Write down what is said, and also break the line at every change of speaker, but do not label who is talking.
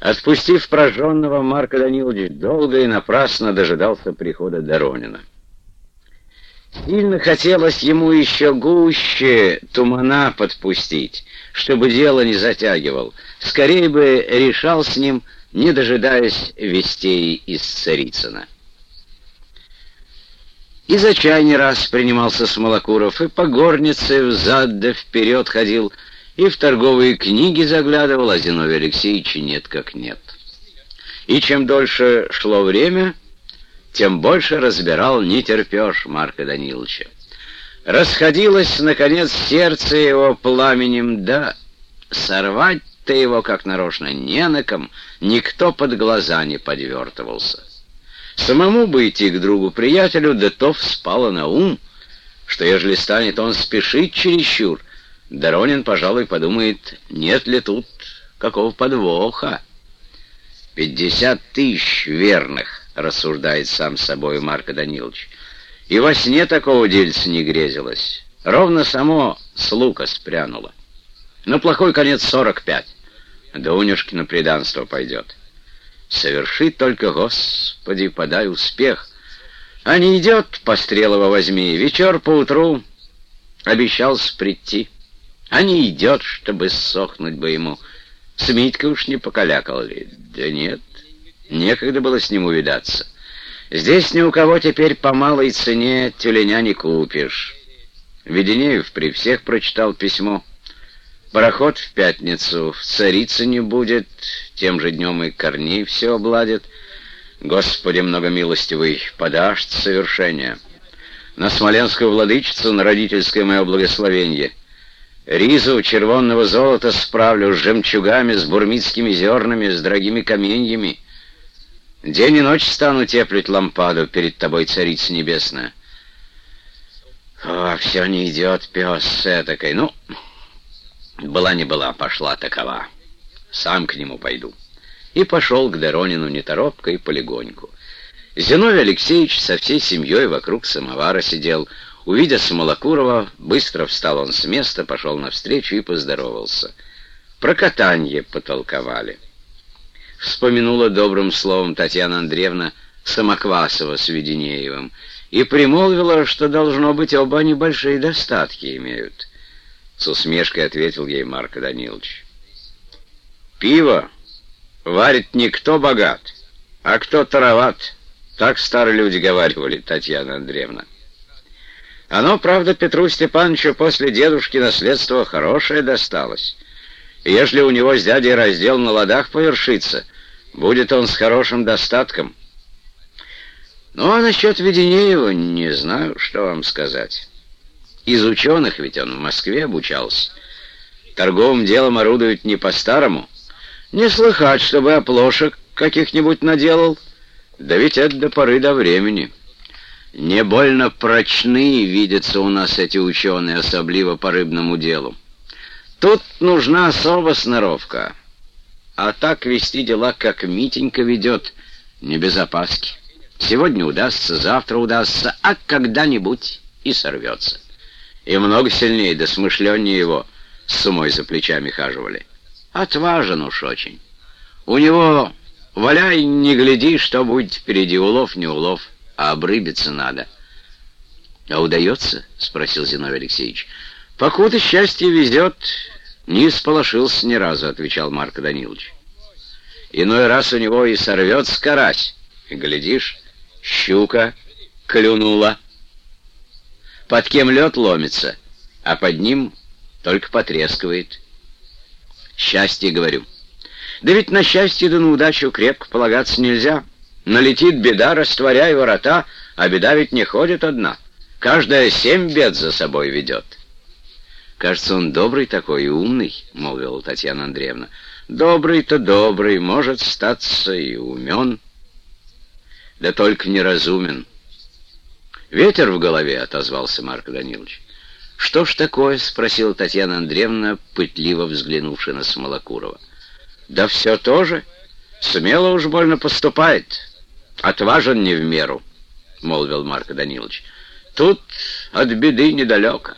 Отпустив прожженного, Марка Данилович долго и напрасно дожидался прихода Доронина. Сильно хотелось ему еще гуще тумана подпустить, чтобы дело не затягивал. Скорее бы решал с ним, не дожидаясь вестей из Царицына. И за чай не раз принимался Смолокуров, и по горнице взад да вперед ходил, и в торговые книги заглядывал, а Зиновия Алексеевича нет как нет. И чем дольше шло время, тем больше разбирал не терпешь Марка Даниловича. Расходилось, наконец, сердце его пламенем, да сорвать-то его, как нарочно, не на ком, никто под глаза не подвертывался. Самому бы идти к другу-приятелю, да то вспало на ум, что ежели станет он спешить чересчур, Доронин, пожалуй, подумает, нет ли тут какого подвоха. «Пятьдесят тысяч верных», — рассуждает сам собой Марко Данилович. И во сне такого дельца не грезилось. Ровно само с лука спрянуло. На плохой конец сорок пять. Да Унюшкино преданство пойдет. Соверши только, Господи, подай успех. А не идет, Пострелова возьми, вечер поутру обещался прийти. А не идет, чтобы сохнуть бы ему. С Митькой уж не покалякал ли? Да нет, некогда было с ним увидаться. Здесь ни у кого теперь по малой цене тюленя не купишь. Веденеев при всех прочитал письмо. Пароход в пятницу в Царицыне будет, тем же днем и Корней все обладит. Господи многомилостивый, подашь совершение. На Смоленскую владычицу, на родительское мое благословение — Ризу червонного золота справлю с жемчугами, с бурмитскими зернами, с дорогими каменьями. День и ночь стану теплить лампаду перед тобой, царица небесная. О, все не идет, пес этакой. Ну, была не была, пошла такова. Сам к нему пойду. И пошел к Доронину неторопко и полегоньку. Зиновий Алексеевич со всей семьей вокруг самовара сидел, Увидя Смолокурова, быстро встал он с места, пошел навстречу и поздоровался. Про катанье потолковали. Вспомянула добрым словом Татьяна Андреевна Самоквасова с Веденеевым и примолвила, что, должно быть, оба они большие достатки имеют. С усмешкой ответил ей Марко Данилович. «Пиво варит не кто богат, а кто тароват», — так старые люди говаривали, Татьяна Андреевна. Оно, правда, Петру Степановичу после дедушки наследство хорошее досталось. И ежели у него с дядей раздел на ладах повершится, будет он с хорошим достатком. Ну, а насчет Веденеева не знаю, что вам сказать. Из ученых ведь он в Москве обучался. Торговым делом орудует не по-старому. Не слыхать, чтобы оплошек каких-нибудь наделал. Да ведь это до поры до времени». Не больно прочны видятся у нас эти ученые, особливо по рыбному делу. Тут нужна особо сноровка. А так вести дела, как Митенька ведет, не без опаски. Сегодня удастся, завтра удастся, а когда-нибудь и сорвется. И много сильнее, да смышленнее его с умой за плечами хаживали. Отважен уж очень. У него, валяй, не гляди, что будет впереди, улов не улов а обрыбиться надо. — А удается? — спросил Зиновий Алексеевич. — Покуда счастье везет, не сполошился ни разу, — отвечал Марко Данилович. Иной раз у него и сорвется карась, и, глядишь, щука клюнула. Под кем лед ломится, а под ним только потрескивает. Счастье, говорю. Да ведь на счастье да на удачу крепко полагаться нельзя. — Налетит беда, растворяй ворота, а беда ведь не ходит одна. Каждая семь бед за собой ведет. «Кажется, он добрый такой и умный», — молвила Татьяна Андреевна. «Добрый-то добрый, может статься и умен, да только неразумен». «Ветер в голове», — отозвался Марк Данилович. «Что ж такое?» — спросила Татьяна Андреевна, пытливо взглянувши на Смолокурова. «Да все то же. Смело уж больно поступает. «Отважен не в меру», — молвил Марко Данилович. «Тут от беды недалеко».